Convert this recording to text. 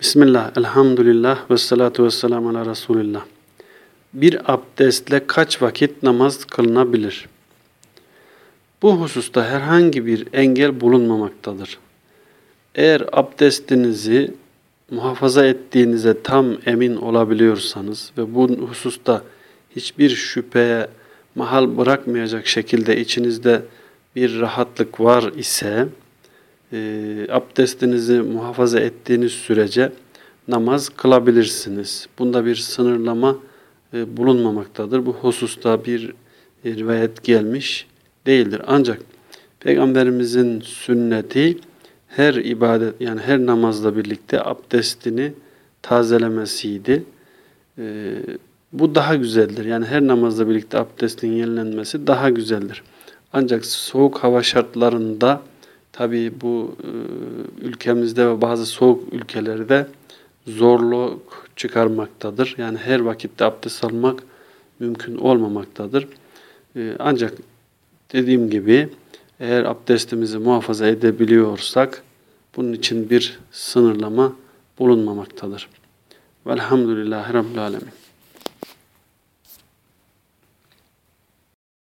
Bismillah, elhamdülillah ve salatu ve selamu ala Resulillah. Bir abdestle kaç vakit namaz kılınabilir? Bu hususta herhangi bir engel bulunmamaktadır. Eğer abdestinizi muhafaza ettiğinize tam emin olabiliyorsanız ve bu hususta hiçbir şüpheye mahal bırakmayacak şekilde içinizde bir rahatlık var ise e, abdestinizi muhafaza ettiğiniz sürece namaz kılabilirsiniz. Bunda bir sınırlama e, bulunmamaktadır. Bu hususta bir rivayet gelmiş değildir. Ancak Peygamberimizin sünneti her ibadet yani her namazla birlikte abdestini tazelemesiydi. E, bu daha güzeldir. Yani her namazla birlikte abdestin yenilenmesi daha güzeldir. Ancak soğuk hava şartlarında Tabii bu e, ülkemizde ve bazı soğuk ülkelerde zorluk çıkarmaktadır. Yani her vakitte abdest almak mümkün olmamaktadır. E, ancak dediğim gibi eğer abdestimizi muhafaza edebiliyorsak bunun için bir sınırlama bulunmamaktadır. Velhamdülillahi Rabbil Alemin.